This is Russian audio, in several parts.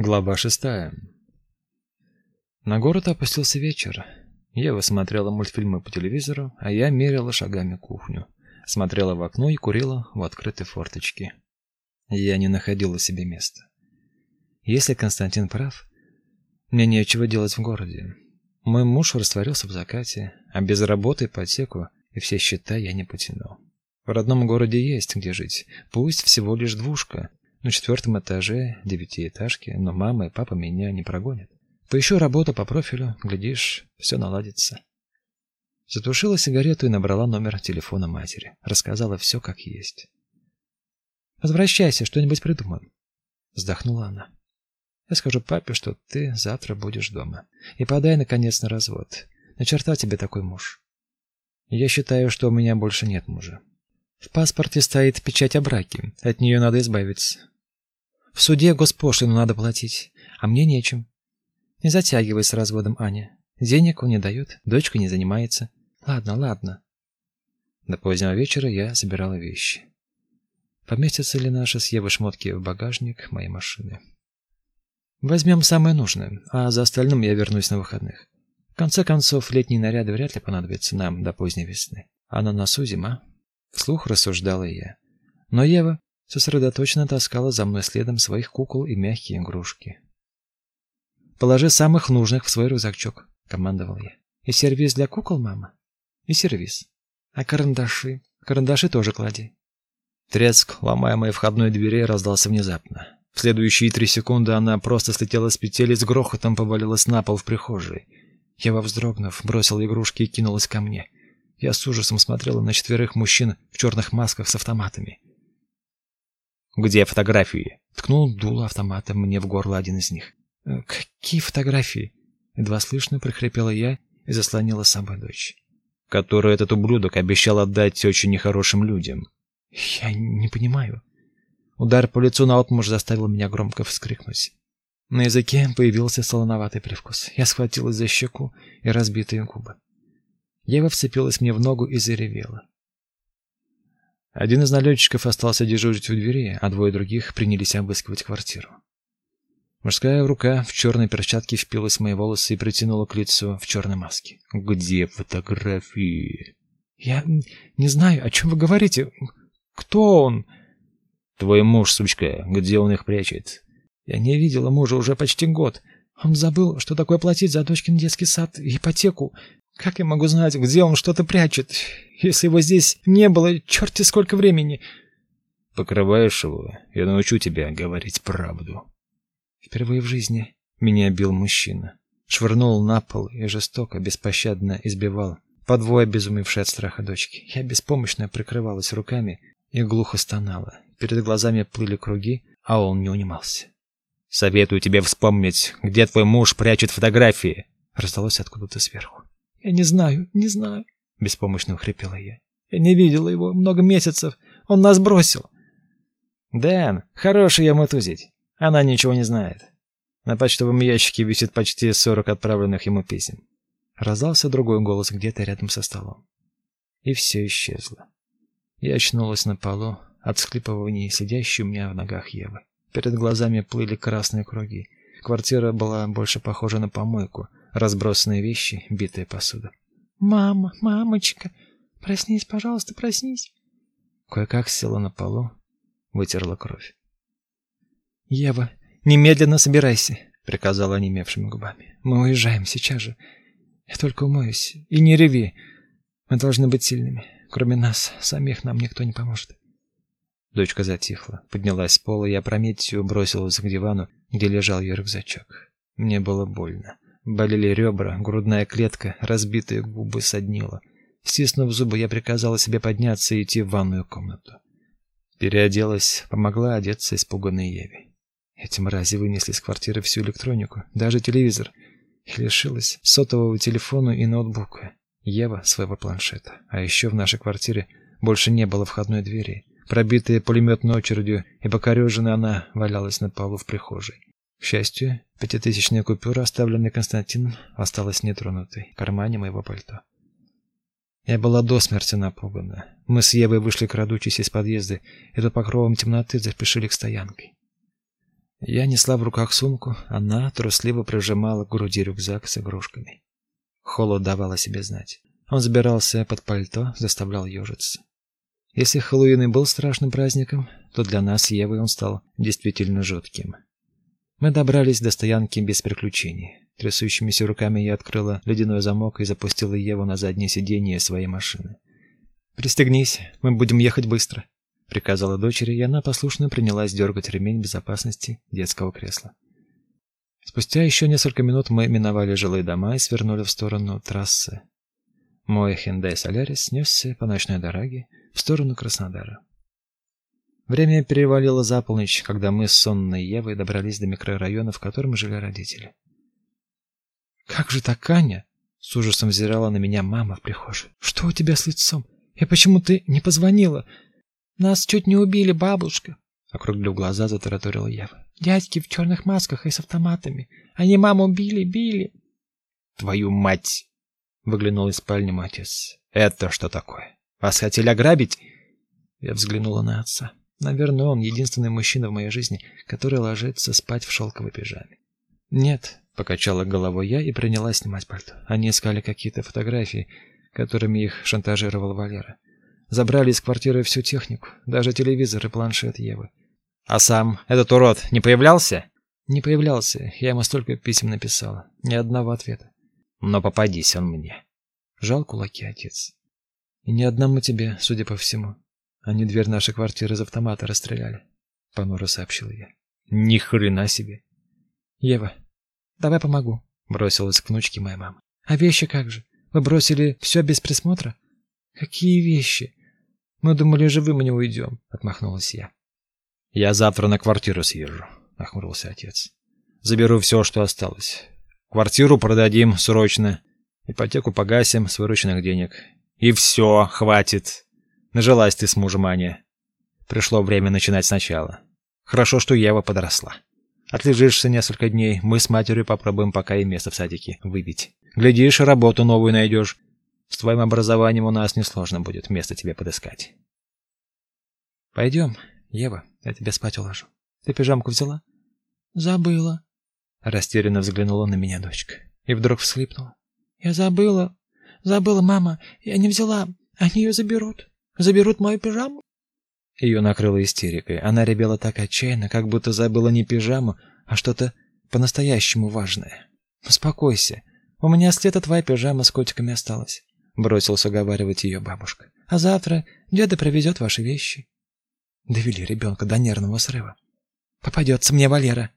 Глава шестая. На город опустился вечер. Ева смотрела мультфильмы по телевизору, а я мерила шагами кухню, смотрела в окно и курила в открытой форточке. Я не находила себе места. Если Константин прав, мне нечего делать в городе. Мой муж растворился в закате, а без работы, ипотеку и все счета я не потяну. В родном городе есть где жить, пусть всего лишь двушка, на четвертом этаже девятиэтажки, но мама и папа меня не прогонят. Поищу работу по профилю, глядишь, все наладится. Затушила сигарету и набрала номер телефона матери. Рассказала все как есть. «Возвращайся, что-нибудь придумаем». Вздохнула она. «Я скажу папе, что ты завтра будешь дома. И подай, наконец, на развод. На черта тебе такой муж. Я считаю, что у меня больше нет мужа. В паспорте стоит печать о браке. От нее надо избавиться. В суде госпошлину надо платить, а мне нечем. Не затягивай с разводом, Аня. Денег он не дает, дочка не занимается. Ладно, ладно. До позднего вечера я собирала вещи. Поместятся ли наши с Евой шмотки в багажник моей машины? Возьмем самое нужное, а за остальным я вернусь на выходных. В конце концов, летние наряды вряд ли понадобятся нам до поздней весны. А на носу зима. Вслух рассуждала я. Но Ева сосредоточенно таскала за мной следом своих кукол и мягкие игрушки. «Положи самых нужных в свой рюкзачок», — командовал я. «И сервиз для кукол, мама? И сервиз. А карандаши? Карандаши тоже клади». Треск ломаемой входной двери раздался внезапно. В следующие три секунды она просто слетела с петель и с грохотом повалилась на пол в прихожей. Ева, вздрогнув, бросила игрушки и кинулась ко мне. Я с ужасом смотрела на четверых мужчин в черных масках с автоматами. «Где фотографии?» Ткнул дуло автомата мне в горло один из них. «Э, «Какие фотографии?» Едва слышно прихрипела я и заслонила собой дочь. «Которую этот ублюдок обещал отдать очень нехорошим людям». «Я не понимаю». Удар по лицу наотмашь заставил меня громко вскрикнуть. На языке появился солоноватый привкус. Я схватилась за щеку и разбитые губы. Ева вцепилась мне в ногу и заревела. Один из налетчиков остался дежурить у двери, а двое других принялись обыскивать квартиру. Мужская рука в черной перчатке впилась в мои волосы и притянула к лицу в черной маске. «Где фотографии?» «Я не знаю, о чем вы говорите. Кто он?» «Твой муж, сучка. Где он их прячет?» «Я не видела мужа уже почти год. Он забыл, что такое платить за дочкин детский сад и ипотеку. Как я могу знать, где он что-то прячет, если его здесь не было черти сколько времени? Покрываешь его, я научу тебя говорить правду. Впервые в жизни меня бил мужчина. Швырнул на пол и жестоко, беспощадно избивал, подвое обезумевшей от страха дочки. Я беспомощно прикрывалась руками и глухо стонала. Перед глазами плыли круги, а он не унимался. «Советую тебе вспомнить, где твой муж прячет фотографии!» Раздалось откуда-то сверху. «Я не знаю, не знаю», — беспомощно хрипела я. «Я не видела его много месяцев. Он нас бросил». «Дэн, хороший я мотузить. Она ничего не знает. На почтовом ящике висит почти сорок отправленных ему писем». Раздался другой голос где-то рядом со столом. И все исчезло. Я очнулась на полу от склипывания сидящей у меня в ногах Евы. Перед глазами плыли красные круги. Квартира была больше похожа на помойку, разбросанные вещи, битая посуда. «Мама, мамочка, проснись, пожалуйста, проснись!» Кое-как села на полу, вытерла кровь. «Ева, немедленно собирайся!» — приказала онемевшими губами. «Мы уезжаем сейчас же. Я только умоюсь. И не реви. Мы должны быть сильными. Кроме нас, самих нам никто не поможет». Дочка затихла, поднялась с пола и опрометью бросилась к дивану, где лежал ее рюкзачок. Мне было больно. Болели ребра, грудная клетка, разбитые губы соднило. Стиснув зубы, я приказала себе подняться и идти в ванную комнату. Переоделась, помогла одеться испуганной Еве. Эти мрази вынесли из квартиры всю электронику, даже телевизор. И лишилась сотового телефона и ноутбука. Ева своего планшета. А еще в нашей квартире больше не было входной двери. Пробитая пулеметной очередью и покореженная она валялась на полу в прихожей. К счастью, пятитысячная купюра, оставленная Константином, осталась нетронутой в кармане моего пальто. Я была до смерти напугана. Мы с Евой вышли, крадучись из подъезда, и под покровом темноты заспешили к стоянке. Я несла в руках сумку, она трусливо прижимала к груди рюкзак с игрушками. Холод давал о себе знать. Он забирался под пальто, заставлял ежиться. Если Хэллоуин и был страшным праздником, то для нас с Евой он стал действительно жутким. Мы добрались до стоянки без приключений. Трясущимися руками я открыла ледяной замок и запустила Еву на заднее сиденье своей машины. «Пристегнись, мы будем ехать быстро», — приказала дочери, и она послушно принялась дергать ремень безопасности детского кресла. Спустя еще несколько минут мы миновали жилые дома и свернули в сторону трассы. Мой Hyundai Solaris несся по ночной дороге в сторону Краснодара. Время перевалило за полночь, когда мы с сонной Евой добрались до микрорайона, в котором жили родители. «Как же так, Аня?» — с ужасом взирала на меня мама в прихожей. «Что у тебя с лицом? И почему ты не позвонила? Нас чуть не убили, бабушка!» Округлив глаза, затараторила Ева. «Дядьки в черных масках и с автоматами. Они маму били, били!» «Твою мать!» — выглянул из спальни отец. «Это что такое? Вас хотели ограбить?» Я взглянула на отца. Наверное, он единственный мужчина в моей жизни, который ложится спать в шелковой пижаме. Нет, покачала головой я и принялась снимать пальто. Они искали какие-то фотографии, которыми их шантажировал Валера. Забрали из квартиры всю технику, даже телевизор и планшет Евы. А сам этот урод не появлялся? Не появлялся. Я ему столько писем написала, ни одного ответа. Но попадись он мне. Жал кулаки отец. И ни одному тебе, судя по всему. Они дверь нашей квартиры из автомата расстреляли, понуро сообщил я. Ни хрена себе. Ева, давай помогу, бросилась к внучке моя мама. А вещи как же? Вы бросили все без присмотра? Какие вещи? Мы думали, живым не уйдем», — отмахнулась я. Я завтра на квартиру съезжу, нахмурился отец. Заберу все, что осталось. Квартиру продадим срочно, ипотеку погасим с вырученных денег. И все, хватит. Нажилась ты с мужем, Аня. Пришло время начинать сначала. Хорошо, что Ева подросла. Отлежишься несколько дней, мы с матерью попробуем пока и место в садике выбить. Глядишь, работу новую найдешь. С твоим образованием у нас несложно будет место тебе подыскать. Пойдем, Ева, я тебя спать уложу. Ты пижамку взяла? Забыла. Растерянно взглянула на меня дочка и вдруг всхлипнула. Я забыла. Забыла, мама. Я не взяла. Они ее заберут. Заберут мою пижаму?» Ее накрыло истерикой. Она ребела так отчаянно, как будто забыла не пижаму, а что-то по-настоящему важное. «Успокойся. У меня след от твоей пижамы с котиками осталось», — бросился уговаривать ее бабушка. «А завтра деда привезет ваши вещи». Довели ребенка до нервного срыва. «Попадется мне Валера».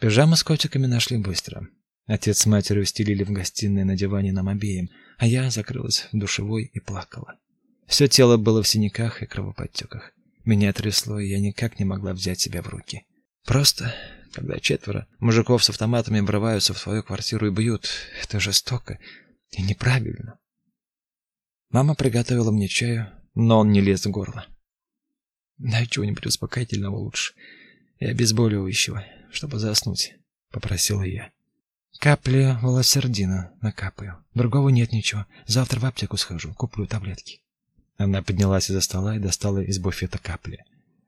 Пижамы с котиками нашли быстро. Отец с матерью стелили в гостиной на диване нам обеим, а я закрылась в душевой и плакала. Все тело было в синяках и кровоподтеках. Меня трясло, и я никак не могла взять себя в руки. Просто, когда четверо мужиков с автоматами врываются в твою квартиру и бьют, это жестоко и неправильно. Мама приготовила мне чаю, но он не лез в горло. Дай чего-нибудь успокоительного лучше и обезболивающего, чтобы заснуть, попросила я. Капли волосердина накапаю. Другого нет ничего. Завтра в аптеку схожу, куплю таблетки. Она поднялась из-за стола и достала из буфета капли.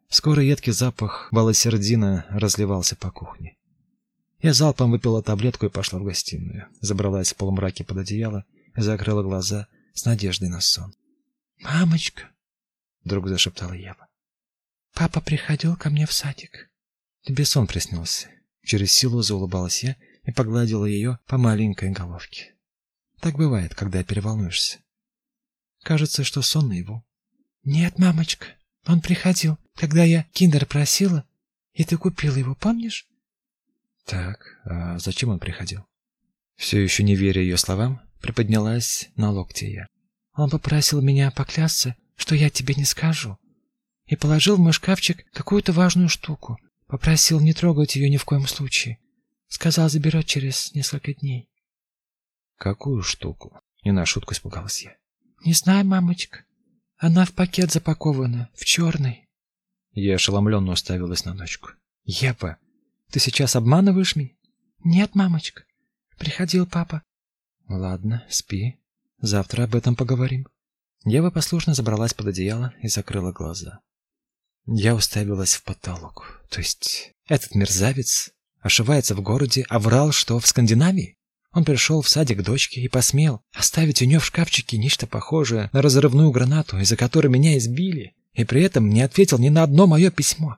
Скоро едкий запах балосердина разливался по кухне. Я залпом выпила таблетку и пошла в гостиную. Забралась в полумраке под одеяло и закрыла глаза с надеждой на сон. «Мамочка!» — вдруг зашептала Ева. «Папа приходил ко мне в садик». Тебе сон приснился. Через силу заулыбалась я и погладила ее по маленькой головке. Так бывает, когда переволнуешься. Кажется, что сон его. Нет, мамочка, он приходил, когда я киндер просила, и ты купила его, помнишь? Так, а зачем он приходил? Все еще не веря ее словам, приподнялась на локте я. Он попросил меня поклясться, что я тебе не скажу, и положил в мой шкафчик какую-то важную штуку. Попросил не трогать ее ни в коем случае. Сказал, заберет через несколько дней. Какую штуку? Не на шутку испугалась я. Не знаю, мамочка. Она в пакет запакована, в черный. Я ошеломленно уставилась на дочку. Ева, ты сейчас обманываешь меня? Нет, мамочка. Приходил папа. Ладно, спи. Завтра об этом поговорим. Ева послушно забралась под одеяло и закрыла глаза. Я уставилась в потолок, то есть Этот мерзавец ошивается в городе, а врал, что в Скандинавии. Он пришел в садик дочки и посмел оставить у нее в шкафчике нечто похожее на разрывную гранату, из-за которой меня избили, и при этом не ответил ни на одно мое письмо.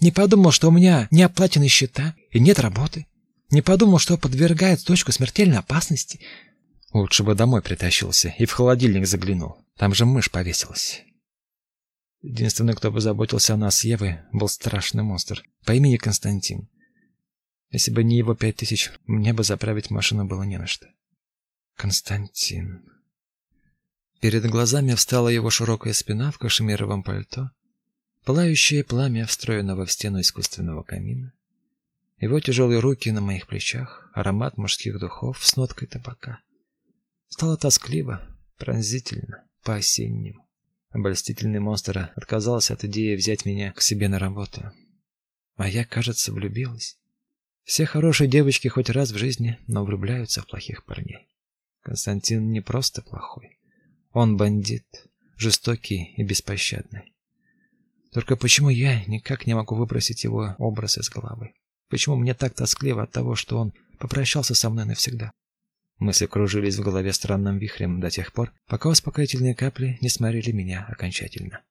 Не подумал, что у меня не оплачены счета и нет работы. Не подумал, что подвергает дочку смертельной опасности. Лучше бы домой притащился и в холодильник заглянул. Там же мышь повесилась. Единственный, кто бы заботился о нас с Евой, был страшный монстр по имени Константин. Если бы не его пять тысяч, мне бы заправить машину было не на что. Константин. Перед глазами встала его широкая спина в кашемировом пальто, пылающее пламя встроенного в стену искусственного камина, его тяжелые руки на моих плечах, аромат мужских духов с ноткой табака. Стало тоскливо, пронзительно, по-осеннему. Обольстительный монстр отказался от идеи взять меня к себе на работу. А я, кажется, влюбилась. Все хорошие девочки хоть раз в жизни, но влюбляются в плохих парней. Константин не просто плохой. Он бандит, жестокий и беспощадный. Только почему я никак не могу выбросить его образ из головы? Почему мне так тоскливо от того, что он попрощался со мной навсегда? Мысли кружились в голове странным вихрем до тех пор, пока успокоительные капли не сморили меня окончательно.